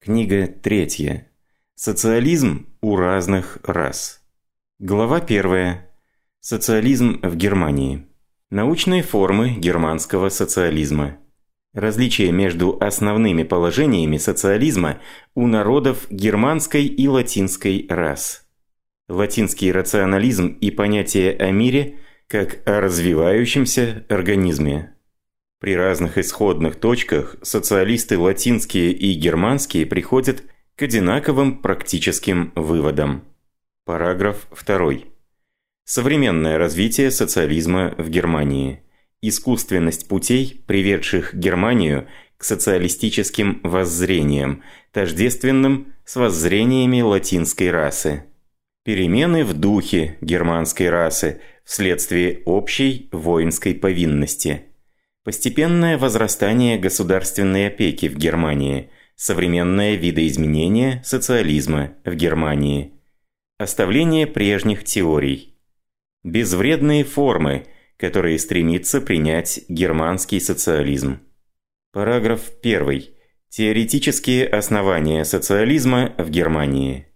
Книга третья. Социализм у разных рас. Глава первая. Социализм в Германии. Научные формы германского социализма. Различия между основными положениями социализма у народов германской и латинской рас. Латинский рационализм и понятие о мире как о развивающемся организме. При разных исходных точках социалисты латинские и германские приходят к одинаковым практическим выводам. Параграф 2. Современное развитие социализма в Германии. Искусственность путей, приведших Германию к социалистическим воззрениям, тождественным с воззрениями латинской расы. Перемены в духе германской расы вследствие общей воинской повинности – Постепенное возрастание государственной опеки в Германии, современное видоизменение социализма в Германии, оставление прежних теорий, безвредные формы, которые стремится принять германский социализм. Параграф 1. Теоретические основания социализма в Германии.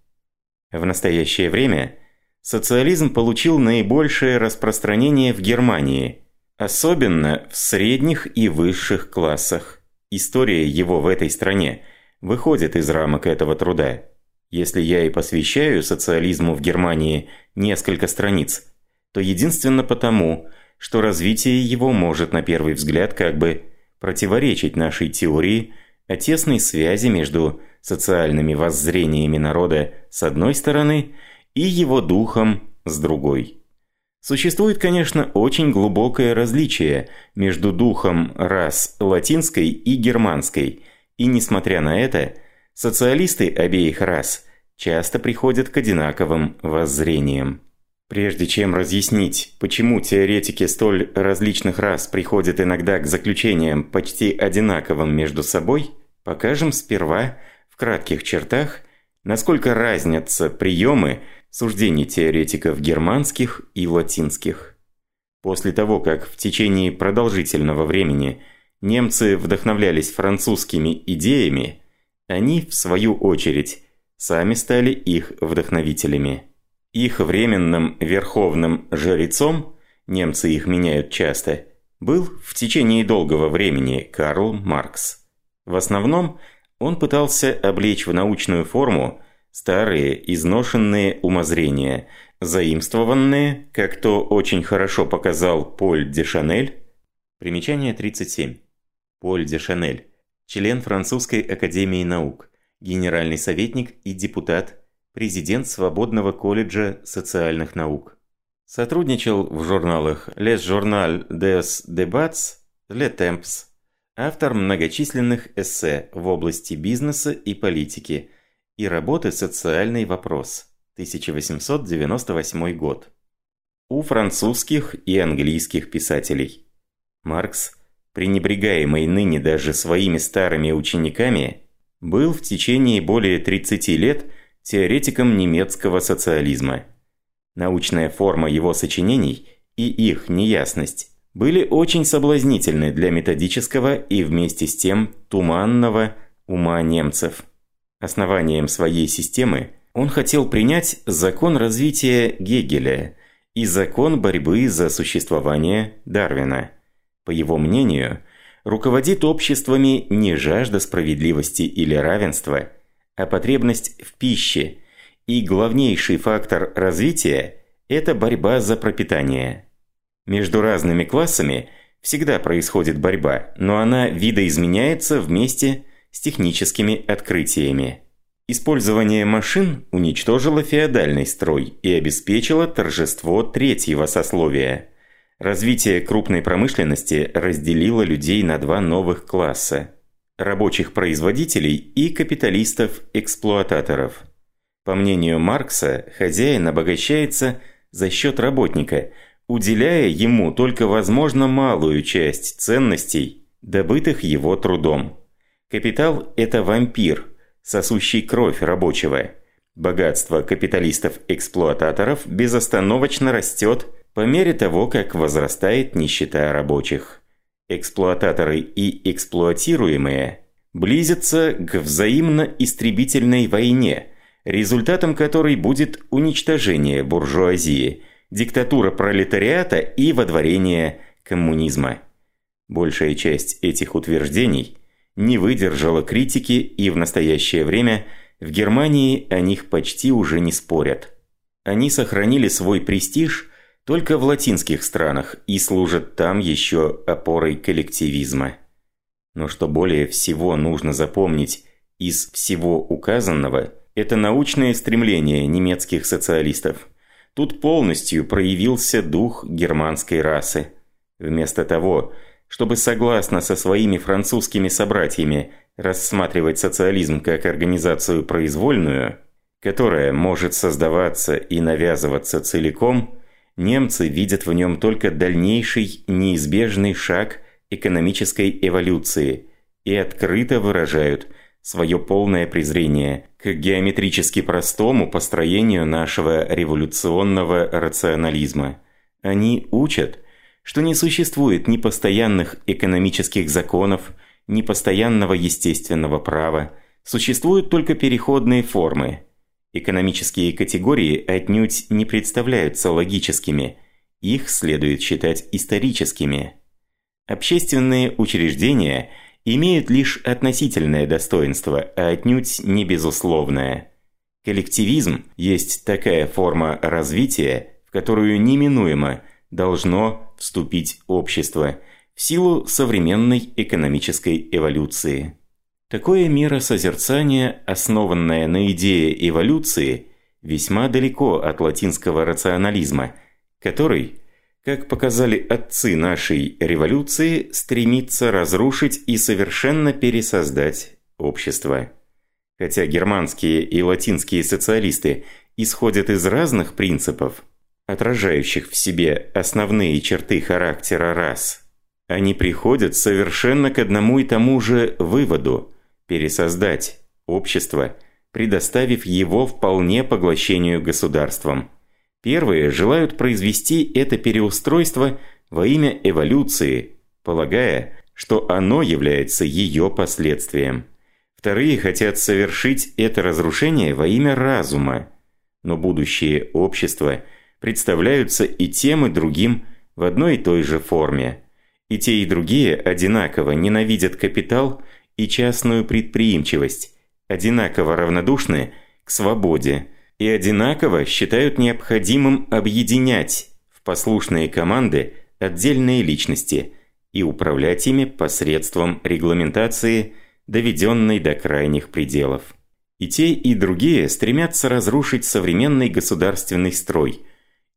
В настоящее время социализм получил наибольшее распространение в Германии – Особенно в средних и высших классах. История его в этой стране выходит из рамок этого труда. Если я и посвящаю социализму в Германии несколько страниц, то единственно потому, что развитие его может на первый взгляд как бы противоречить нашей теории о тесной связи между социальными воззрениями народа с одной стороны и его духом с другой. Существует, конечно, очень глубокое различие между духом рас латинской и германской, и несмотря на это, социалисты обеих рас часто приходят к одинаковым воззрениям. Прежде чем разъяснить, почему теоретики столь различных рас приходят иногда к заключениям почти одинаковым между собой, покажем сперва в кратких чертах, насколько разнятся приемы, суждений теоретиков германских и латинских. После того, как в течение продолжительного времени немцы вдохновлялись французскими идеями, они, в свою очередь, сами стали их вдохновителями. Их временным верховным жрецом, немцы их меняют часто, был в течение долгого времени Карл Маркс. В основном он пытался облечь в научную форму Старые, изношенные умозрения, заимствованные, как то очень хорошо показал Поль де Шанель. Примечание 37. Поль де Шанель. Член Французской академии наук, генеральный советник и депутат, президент Свободного колледжа социальных наук. Сотрудничал в журналах Les Journal des Débats, Le Temps, автор многочисленных эссе в области бизнеса и политики – и работы «Социальный вопрос» 1898 год. У французских и английских писателей. Маркс, пренебрегаемый ныне даже своими старыми учениками, был в течение более 30 лет теоретиком немецкого социализма. Научная форма его сочинений и их неясность были очень соблазнительны для методического и вместе с тем туманного ума немцев – Основанием своей системы он хотел принять закон развития Гегеля и закон борьбы за существование Дарвина. По его мнению, руководит обществами не жажда справедливости или равенства, а потребность в пище, и главнейший фактор развития – это борьба за пропитание. Между разными классами всегда происходит борьба, но она видоизменяется вместе с техническими открытиями. Использование машин уничтожило феодальный строй и обеспечило торжество третьего сословия. Развитие крупной промышленности разделило людей на два новых класса – рабочих производителей и капиталистов-эксплуататоров. По мнению Маркса, хозяин обогащается за счет работника, уделяя ему только возможно малую часть ценностей, добытых его трудом. Капитал – это вампир, сосущий кровь рабочего. Богатство капиталистов-эксплуататоров безостановочно растет по мере того, как возрастает нищета рабочих. Эксплуататоры и эксплуатируемые близится к взаимно истребительной войне, результатом которой будет уничтожение буржуазии, диктатура пролетариата и водворение коммунизма. Большая часть этих утверждений не выдержала критики и в настоящее время в Германии о них почти уже не спорят. Они сохранили свой престиж только в латинских странах и служат там еще опорой коллективизма. Но что более всего нужно запомнить из всего указанного, это научное стремление немецких социалистов. Тут полностью проявился дух германской расы. Вместо того, чтобы согласно со своими французскими собратьями рассматривать социализм как организацию произвольную, которая может создаваться и навязываться целиком, немцы видят в нем только дальнейший неизбежный шаг экономической эволюции и открыто выражают свое полное презрение к геометрически простому построению нашего революционного рационализма. Они учат, что не существует ни постоянных экономических законов, ни постоянного естественного права, существуют только переходные формы. Экономические категории отнюдь не представляются логическими, их следует считать историческими. Общественные учреждения имеют лишь относительное достоинство, а отнюдь не безусловное. Коллективизм есть такая форма развития, в которую неминуемо должно вступить общество в силу современной экономической эволюции. Такое миросозерцание, основанное на идее эволюции, весьма далеко от латинского рационализма, который как показали отцы нашей революции, стремится разрушить и совершенно пересоздать общество. Хотя германские и латинские социалисты исходят из разных принципов, отражающих в себе основные черты характера рас, они приходят совершенно к одному и тому же выводу – пересоздать общество, предоставив его вполне поглощению государством – Первые желают произвести это переустройство во имя эволюции, полагая, что оно является ее последствием. Вторые хотят совершить это разрушение во имя разума, но будущее общества представляются и тем, и другим в одной и той же форме. И те, и другие одинаково ненавидят капитал и частную предприимчивость, одинаково равнодушны к свободе, и одинаково считают необходимым объединять в послушные команды отдельные личности и управлять ими посредством регламентации, доведенной до крайних пределов. И те, и другие стремятся разрушить современный государственный строй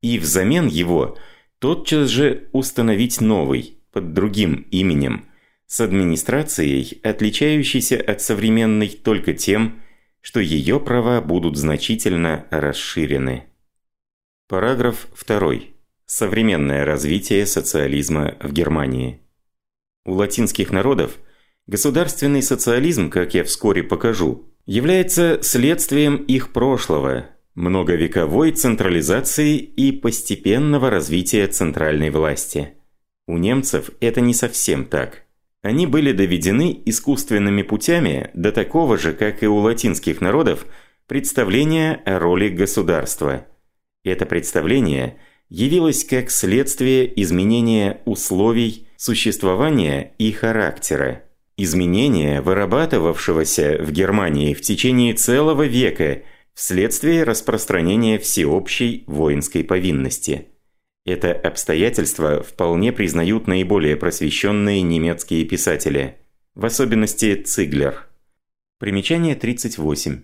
и взамен его тотчас же установить новый, под другим именем, с администрацией, отличающейся от современной только тем, что ее права будут значительно расширены. Параграф 2. Современное развитие социализма в Германии. У латинских народов государственный социализм, как я вскоре покажу, является следствием их прошлого, многовековой централизации и постепенного развития центральной власти. У немцев это не совсем так. Они были доведены искусственными путями до такого же, как и у латинских народов, представления о роли государства. Это представление явилось как следствие изменения условий существования и характера. Изменения, вырабатывавшегося в Германии в течение целого века вследствие распространения всеобщей воинской повинности. Это обстоятельство вполне признают наиболее просвещенные немецкие писатели, в особенности Циглер. Примечание 38.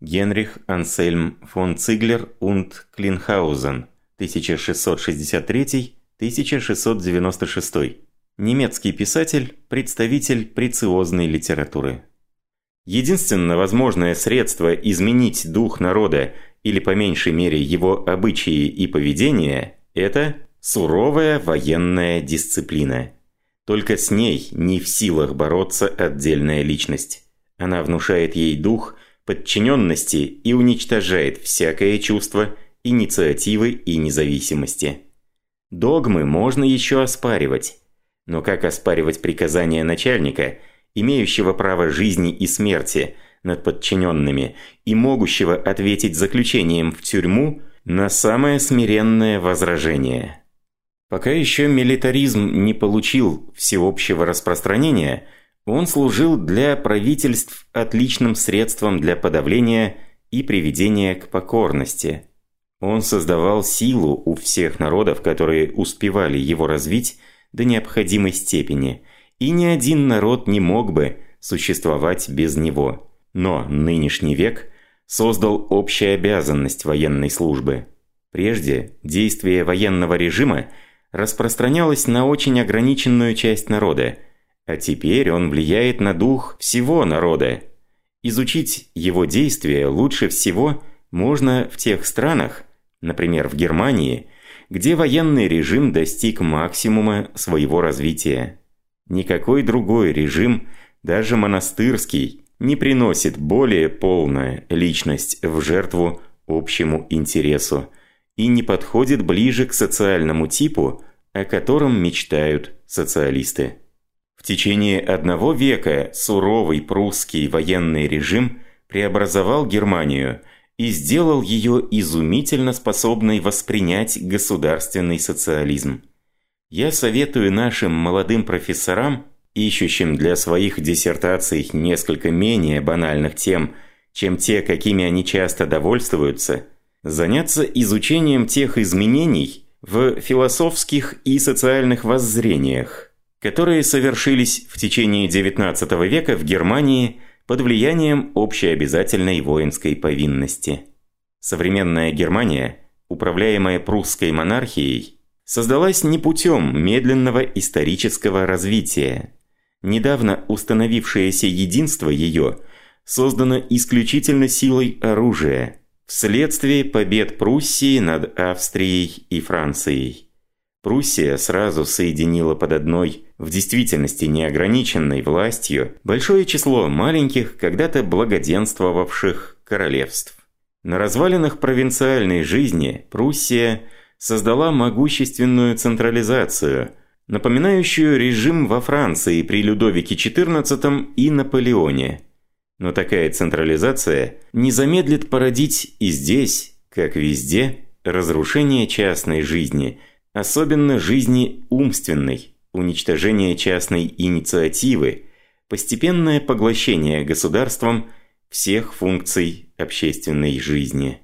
Генрих Ансельм фон Циглер und Клинхаузен, 1663-1696. Немецкий писатель, представитель прециозной литературы. Единственное возможное средство изменить дух народа или по меньшей мере его обычаи и поведение это суровая военная дисциплина. Только с ней не в силах бороться отдельная личность. Она внушает ей дух подчиненности и уничтожает всякое чувство инициативы и независимости. Догмы можно еще оспаривать. Но как оспаривать приказания начальника имеющего право жизни и смерти над подчиненными и могущего ответить заключением в тюрьму на самое смиренное возражение. Пока еще милитаризм не получил всеобщего распространения, он служил для правительств отличным средством для подавления и приведения к покорности. Он создавал силу у всех народов, которые успевали его развить до необходимой степени, и ни один народ не мог бы существовать без него. Но нынешний век создал общую обязанность военной службы. Прежде действие военного режима распространялось на очень ограниченную часть народа, а теперь он влияет на дух всего народа. Изучить его действия лучше всего можно в тех странах, например, в Германии, где военный режим достиг максимума своего развития. Никакой другой режим, даже монастырский, не приносит более полную личность в жертву общему интересу и не подходит ближе к социальному типу, о котором мечтают социалисты. В течение одного века суровый прусский военный режим преобразовал Германию и сделал ее изумительно способной воспринять государственный социализм. Я советую нашим молодым профессорам, ищущим для своих диссертаций несколько менее банальных тем, чем те, какими они часто довольствуются, заняться изучением тех изменений в философских и социальных воззрениях, которые совершились в течение XIX века в Германии под влиянием общеобязательной воинской повинности. Современная Германия, управляемая прусской монархией, создалась не путем медленного исторического развития. Недавно установившееся единство ее создано исключительно силой оружия, вследствие побед Пруссии над Австрией и Францией. Пруссия сразу соединила под одной, в действительности неограниченной властью, большое число маленьких, когда-то благоденствовавших королевств. На развалинах провинциальной жизни Пруссия создала могущественную централизацию, напоминающую режим во Франции при Людовике XIV и Наполеоне. Но такая централизация не замедлит породить и здесь, как везде, разрушение частной жизни – Особенно жизни умственной, уничтожение частной инициативы, постепенное поглощение государством всех функций общественной жизни.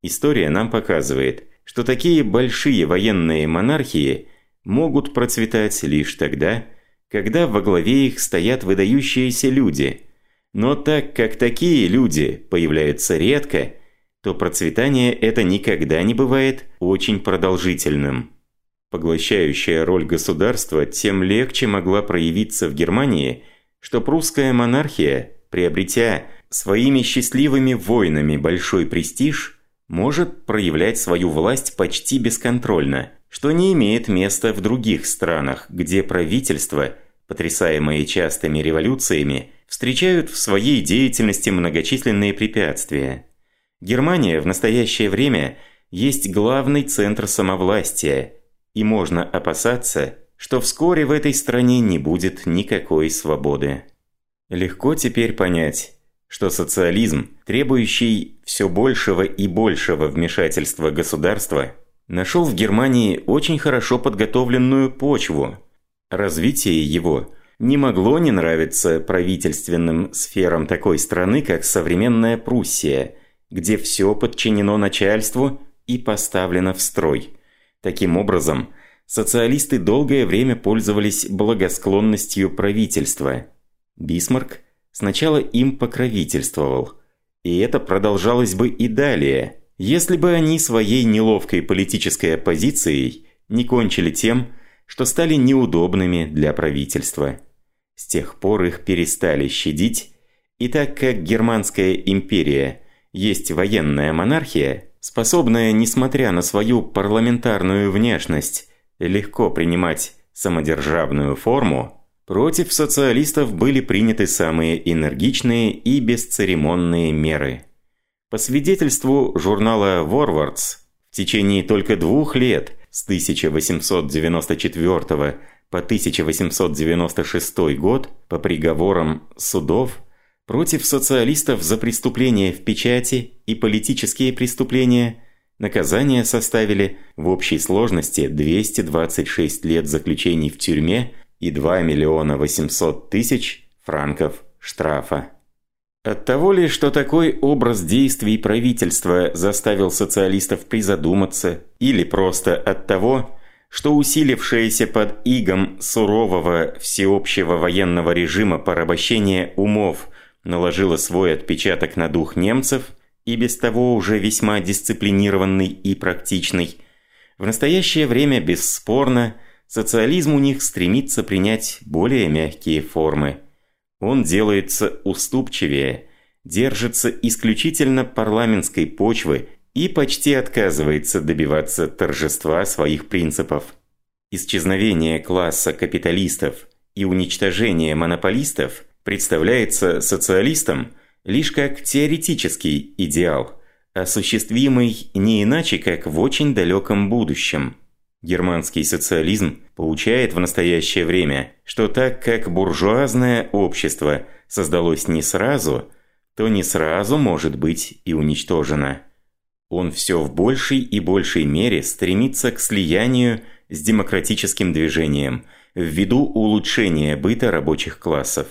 История нам показывает, что такие большие военные монархии могут процветать лишь тогда, когда во главе их стоят выдающиеся люди. Но так как такие люди появляются редко, то процветание это никогда не бывает очень продолжительным. Поглощающая роль государства тем легче могла проявиться в Германии, что прусская монархия, приобретя своими счастливыми войнами большой престиж, может проявлять свою власть почти бесконтрольно, что не имеет места в других странах, где правительства, потрясаемые частыми революциями, встречают в своей деятельности многочисленные препятствия. Германия в настоящее время есть главный центр самовластия – и можно опасаться, что вскоре в этой стране не будет никакой свободы. Легко теперь понять, что социализм, требующий все большего и большего вмешательства государства, нашел в Германии очень хорошо подготовленную почву. Развитие его не могло не нравиться правительственным сферам такой страны, как современная Пруссия, где все подчинено начальству и поставлено в строй – Таким образом, социалисты долгое время пользовались благосклонностью правительства. Бисмарк сначала им покровительствовал, и это продолжалось бы и далее, если бы они своей неловкой политической оппозицией не кончили тем, что стали неудобными для правительства. С тех пор их перестали щадить, и так как Германская империя есть военная монархия, способная, несмотря на свою парламентарную внешность, легко принимать самодержавную форму, против социалистов были приняты самые энергичные и бесцеремонные меры. По свидетельству журнала «Ворвардс», в течение только двух лет, с 1894 по 1896 год по приговорам судов против социалистов за преступления в печати и политические преступления наказания составили в общей сложности 226 лет заключений в тюрьме и 2 миллиона 800 тысяч франков штрафа. От того ли, что такой образ действий правительства заставил социалистов призадуматься, или просто от того, что усилившееся под игом сурового всеобщего военного режима порабощение умов наложило свой отпечаток на дух немцев, и без того уже весьма дисциплинированный и практичный, в настоящее время бесспорно социализм у них стремится принять более мягкие формы – он делается уступчивее, держится исключительно парламентской почвы и почти отказывается добиваться торжества своих принципов. Исчезновение класса капиталистов и уничтожение монополистов представляется социалистам лишь как теоретический идеал, осуществимый не иначе, как в очень далеком будущем – Германский социализм получает в настоящее время, что так как буржуазное общество создалось не сразу, то не сразу может быть и уничтожено. Он все в большей и большей мере стремится к слиянию с демократическим движением ввиду улучшения быта рабочих классов.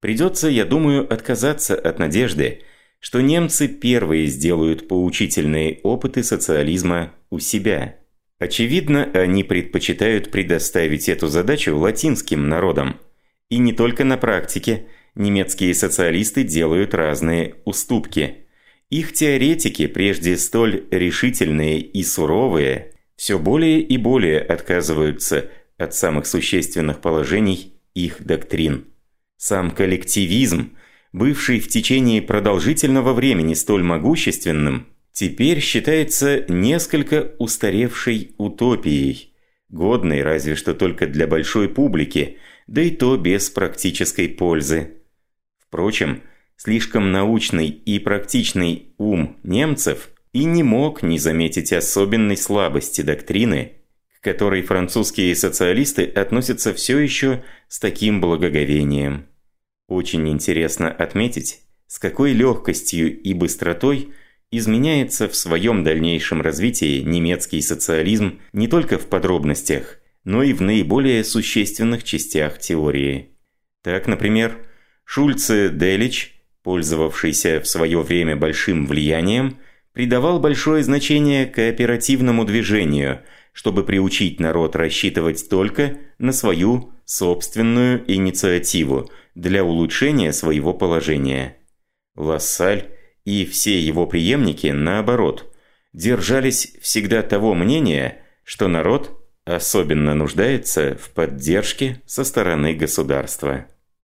Придется, я думаю, отказаться от надежды, что немцы первые сделают поучительные опыты социализма у себя – Очевидно, они предпочитают предоставить эту задачу латинским народам. И не только на практике. Немецкие социалисты делают разные уступки. Их теоретики, прежде столь решительные и суровые, все более и более отказываются от самых существенных положений их доктрин. Сам коллективизм, бывший в течение продолжительного времени столь могущественным, теперь считается несколько устаревшей утопией, годной разве что только для большой публики, да и то без практической пользы. Впрочем, слишком научный и практичный ум немцев и не мог не заметить особенной слабости доктрины, к которой французские социалисты относятся все еще с таким благоговением. Очень интересно отметить, с какой легкостью и быстротой – изменяется в своем дальнейшем развитии немецкий социализм не только в подробностях, но и в наиболее существенных частях теории. Так, например, Шульце Делич, пользовавшийся в свое время большим влиянием, придавал большое значение кооперативному движению, чтобы приучить народ рассчитывать только на свою собственную инициативу для улучшения своего положения. Лассаль и все его преемники, наоборот, держались всегда того мнения, что народ особенно нуждается в поддержке со стороны государства.